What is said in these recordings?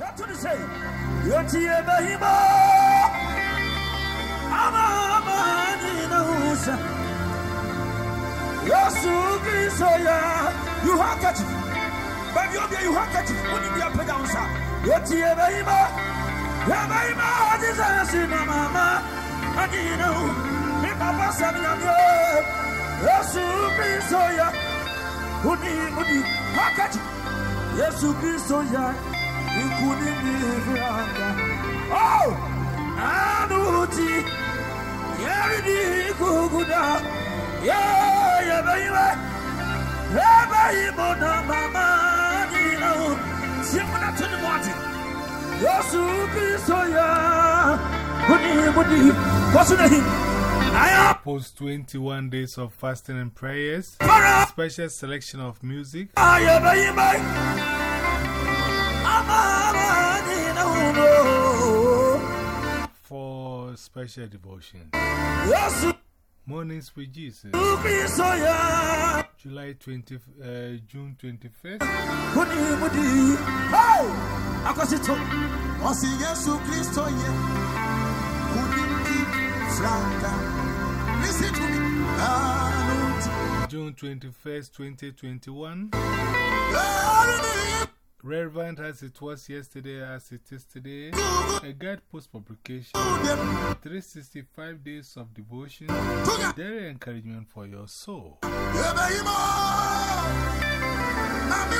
That's what they say. Yoti ebehima. Ama ama na usa. Yesu Kristo ya. You handkerchief. Baby, obi you handkerchief. Unsa. Yoti ebehima. Ebehima Jesus na mama. U. Mi papa sabi na mi. Yesu ya. Oni oni handkerchief. Yesu Kristo ya. Ikuni mi vranga. Oh! Anuti. Yeri kuguda. Yeah, yeah, baby. Yeah, baby, na mama ni no. Simuna tuni mwati. Yesu Kristo ya. Mudi, mudi. What's the name? I am Post 21 days of fasting and prayers. Special selection of music. I am baby. Amama ni no. for special devotion. Mornings with Jesus. July 20, uh, June 21st. Mudi, mudi. Hey! Akosito. Osi Yesu Kristo ye kunimdi franka. Listen to me. June 21st, 2021. Relevant as it was yesterday, as it is today. A guide post publication. 365 days of devotion. Daily encouragement for your soul. Ebehimo. Mami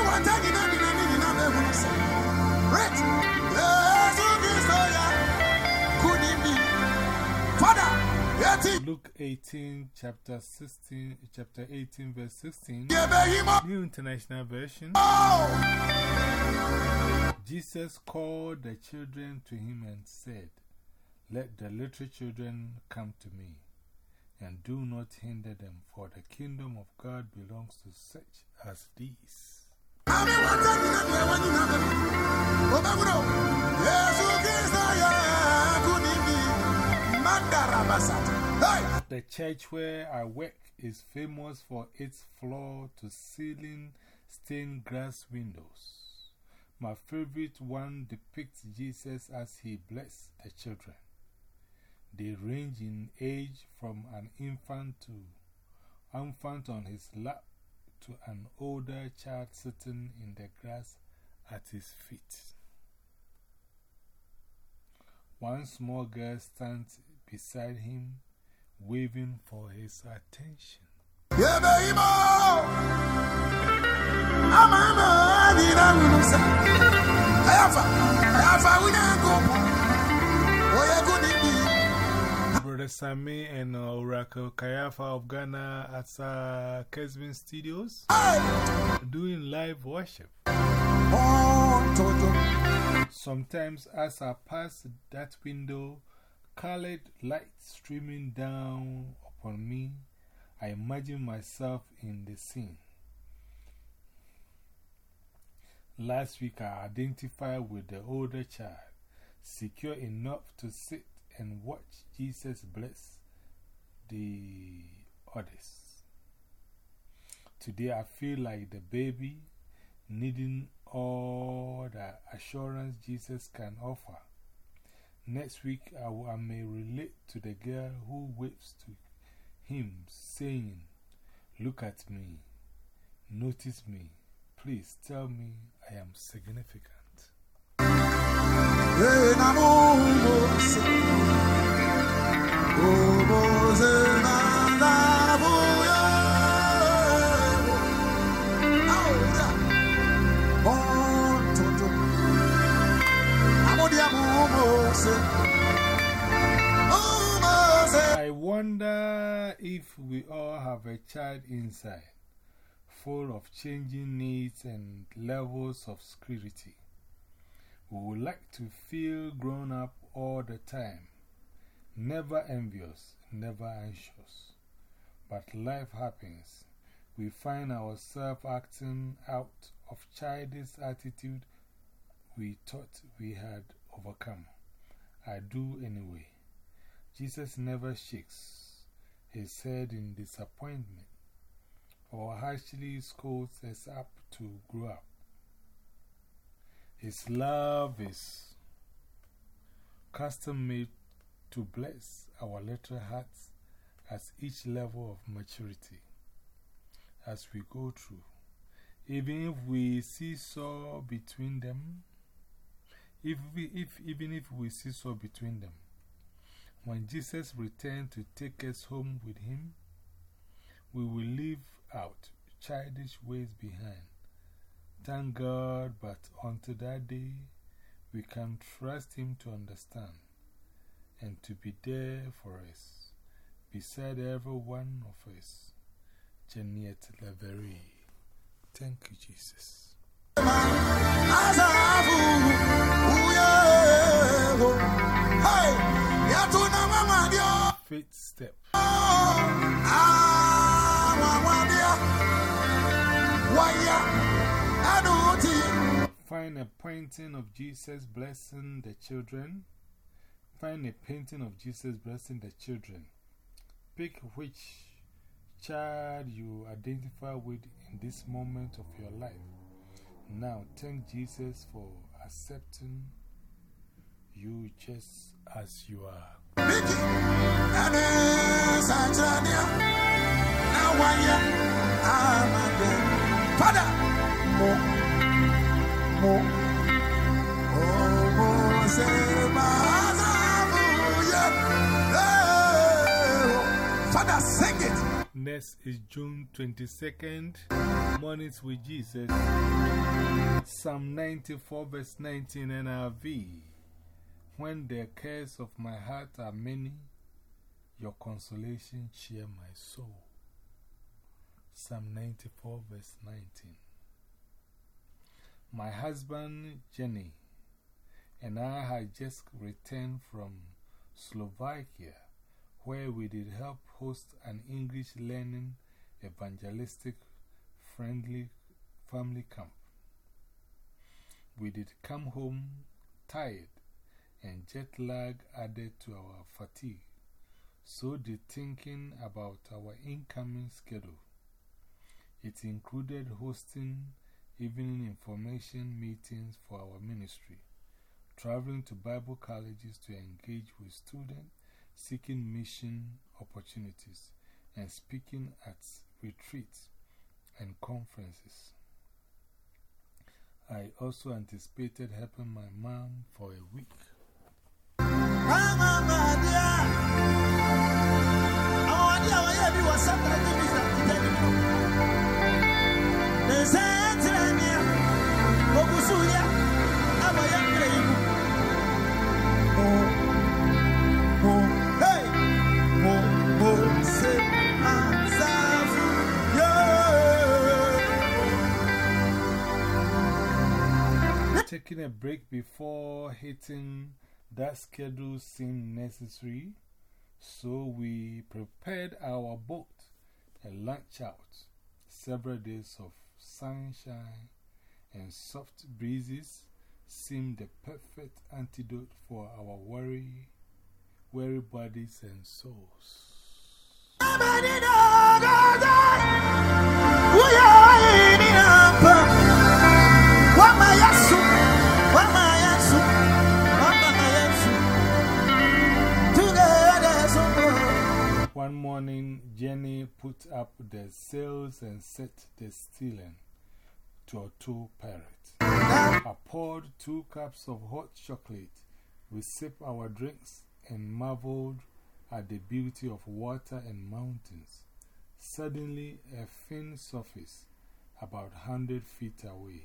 Luke 18, chapter 16, chapter 18, verse 16. New International Version. Jesus called the children to him and said, Let the little children come to me, and do not hinder them, for the kingdom of God belongs to such as these. The church where I work is famous for its floor to ceiling stained glass windows. My favorite one depicts Jesus as he blessed the children. They range in age from an infant to infant on his lap to an older child sitting in the grass at his feet. One small girl stands beside him, waving for his attention. Yebehimo. Amama ni na nusa. Ayafa. Ayafa unyango. Oye kunimdi. Brother Sammy and Oracle Kayafa of Ghana at uh, Kesvin Studios doing live worship. Oh, Sometimes, as I pass that window, colored light streaming down upon me, I imagine myself in the scene. Last week, I identified with the older child, secure enough to sit and watch Jesus bless the others. Today, I feel like the baby needing all the assurance Jesus can offer. Next week, I, I may relate to the girl who waves to him, saying, Look at me, notice me, please tell me I am significant. Eh, I wonder if we all have a child inside, full of changing needs and levels of security. We would like to feel grown up all the time, never envious, never anxious. But life happens. We find ourselves acting out of childish attitude we thought we had overcome. I do anyway. Jesus never shakes his head in disappointment or harshly scolds us up to grow up. His love is custom made to bless our little hearts at each level of maturity as we go through. Even if we seesaw between them, if we, if, even if we seesaw between them, when Jesus returned to take us home with him, we will leave out childish ways behind. Thank God, but until that day, we can trust Him to understand and to be there for us, beside every one of us. Jeanette Levellie. Thank you, Jesus. Faith step. Find a painting of Jesus blessing the children. Find a painting of Jesus blessing the children. Pick which child you identify with in this moment of your life. Now, thank Jesus for accepting you just as you are. Father, oh, say, Father, sing it. Next is June 22nd, Mornings with Jesus, Psalm 94, verse 19 NRV. When the cares of my heart are many, your consolation cheer my soul. Psalm 94, verse 19. My husband, Jenny, and I had just returned from Slovakia, where we did help host an English learning, evangelistic, friendly family camp. We did come home tired, and jet lag added to our fatigue. So did thinking about our incoming schedule. It included hosting evening information meetings for our ministry, traveling to Bible colleges to engage with students seeking mission opportunities, and speaking at retreats and conferences. I also anticipated helping my mom for a week. Taking a break before hitting that schedule seemed necessary, so we prepared our boat and launched out. Several days of sunshine and soft breezes seemed the perfect antidote for our worry, weary bodies and souls. One morning, Jenny put up the sails and set the steering to a two parrot. I poured two cups of hot chocolate. We sipped our drinks and marveled at the beauty of water and mountains. Suddenly, a thin surface, about a hundred feet away,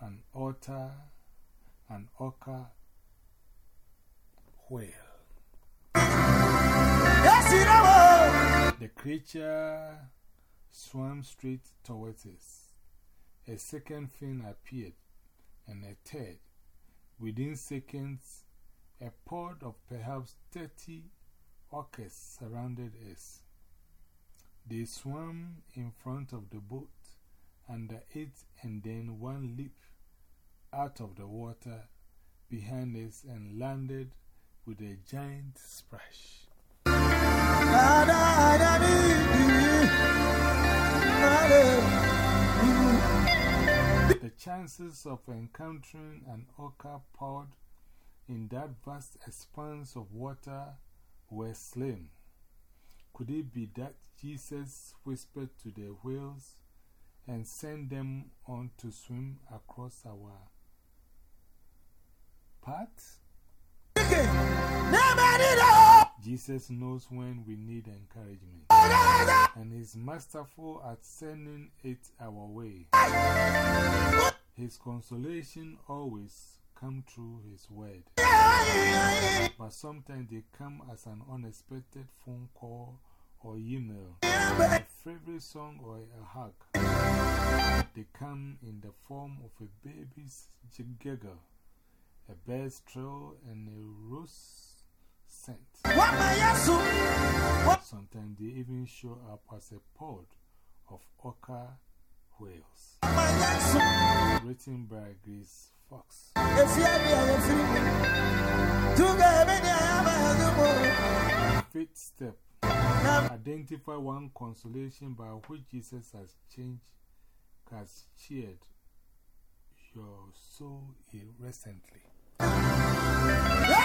an otter, an orca whale. The creature swam straight towards us. A second fin appeared, and a third. Within seconds, a pod of perhaps 30 orcas surrounded us. They swam in front of the boat, under it, and then one leaped out of the water behind us and landed with a giant splash. The chances of encountering an orca pod in that vast expanse of water were slim. Could it be that Jesus whispered to the whales and sent them on to swim across our path? Jesus knows when we need encouragement, and He's masterful at sending it our way. His consolation always comes through His word, but sometimes they come as an unexpected phone call or email, a favorite song or a hug. They come in the form of a baby's giggle, a bird's trill, and a rose. Sometimes they even show up as a pod of orca whales. Written by Grace Fox. Fifth step. Identify one consolation by which Jesus has changed, has cheered your soul recently.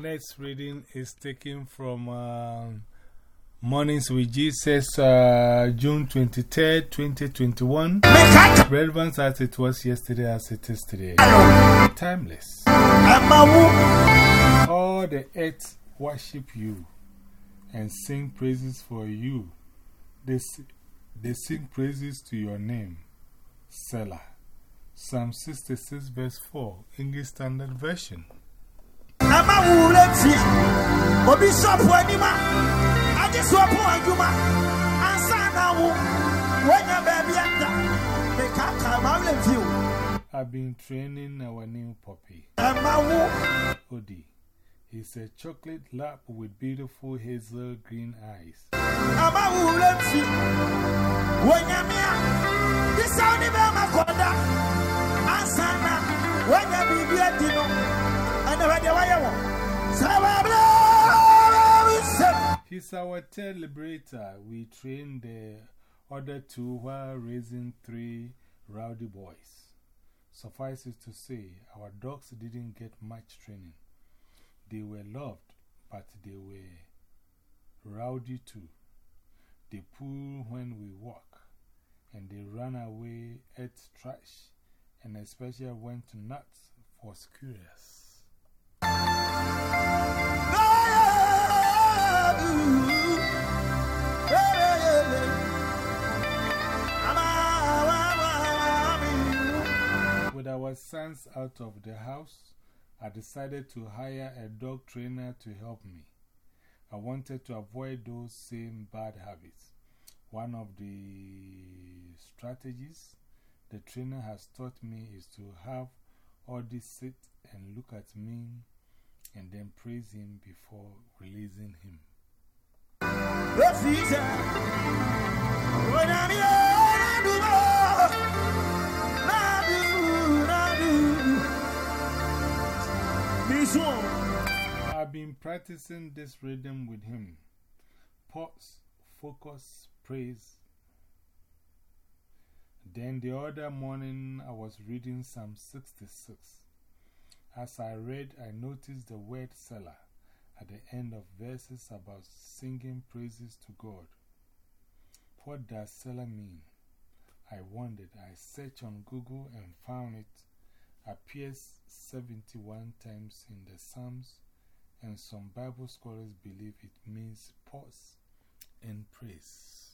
Next reading is taken from um, Mornings with Jesus, uh, June 23rd, 2021. Relevant as it was yesterday, as it is today. Timeless. All the earth worship you and sing praises for you. They, they sing praises to your name. Selah. Psalm 66, verse 4, English Standard Version. This one, poor Juma, and Sanawu, when you're baby at the can't come I've been training our new puppy, Audie. He's a chocolate lap with beautiful hazel green eyes. When you're mere, this sound of Makonda, and Sana, when at dinner, and you. He's our tail liberator. We trained the other two while raising three rowdy boys. Suffice it to say, our dogs didn't get much training. They were loved, but they were rowdy too. They pull when we walk, and they run away, ate trash, and especially went nuts for squirrels. With our sons out of the house, I decided to hire a dog trainer to help me. I wanted to avoid those same bad habits. One of the strategies the trainer has taught me is to have Audie sit and look at me and then praise him before releasing him. I've been practicing this rhythm with him. Pause, focus, praise. Then the other morning, I was reading Psalm 66. As I read, I noticed the word Selah at the end of verses about singing praises to God. What does Selah mean? I wondered. I searched on Google and found it appears 71 times in the Psalms, and some Bible scholars believe it means pause and praise.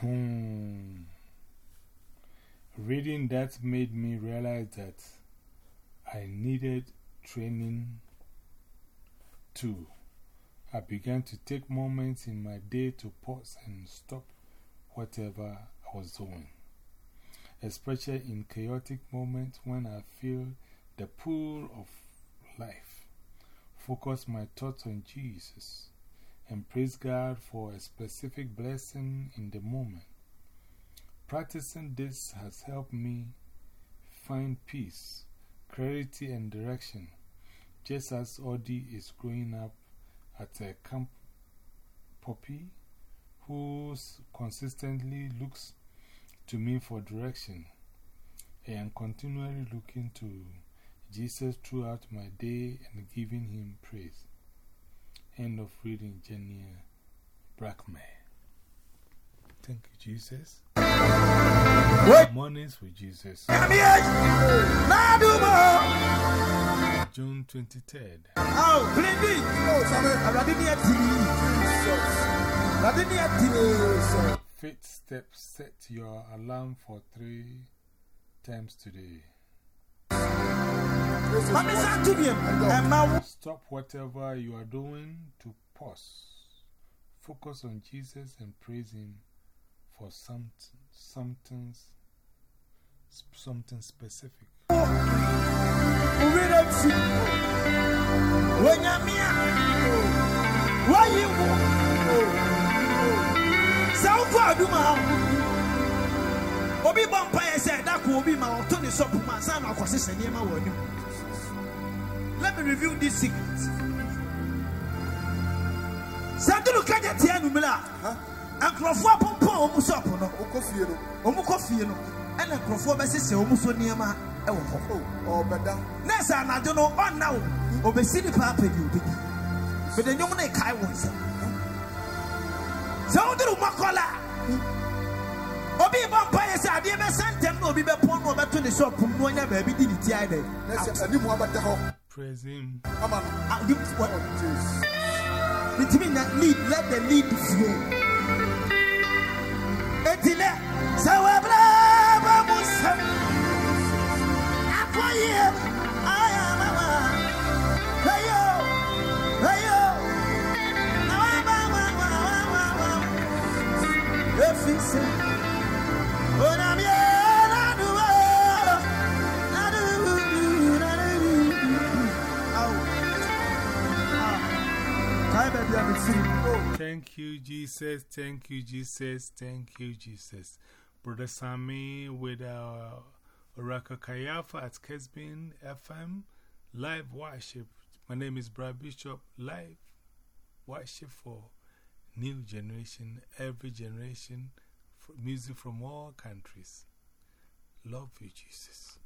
Hmm. Reading that made me realize that I needed training too. I began to take moments in my day to pause and stop whatever I was doing, especially in chaotic moments when I feel the pull of life. Focus my thoughts on Jesus and praise God for a specific blessing in the moment. Practicing this has helped me find peace, clarity, and direction, just as Audie is growing up at a camp puppy who consistently looks to me for direction. I am continually looking to Jesus throughout my day and giving him praise. End of reading Jeannie Blackmer. Thank you, Jesus. Mornings with Jesus. June 23rd. Oh, Blindy! Oh, sorry. I'm not Faith step set your alarm for three times today. Stop whatever you are doing to pause. Focus on Jesus and praise Him for some, something, something specific. Obi Bumpire said that will be my Tony Sopman, son of Cosis and Yama. Let me review this secret. Santulu Kanya Tianumila, and Crawford Pompo, almost up on Omukofino, and a Crawford Bessis, almost on Yama. Oh, better. Nessa, I don't know, oh, now, obesity papa, you be. But the young Kai was. Sound Makola. Obi Bumpire said, I never sent them, no, be upon over to the shop from one baby did it. Praise Him. Come on. What? Between that lead, let the lead flow. Etile, Sawabra, Bamusa. Thank you, Jesus. Thank you, Jesus. Thank you, Jesus. Brother Sammy with uh, our Oracle Kayafa at Kesbin FM live worship. My name is Brad Bishop. Live worship for new generation, every generation, music from all countries. Love you, Jesus.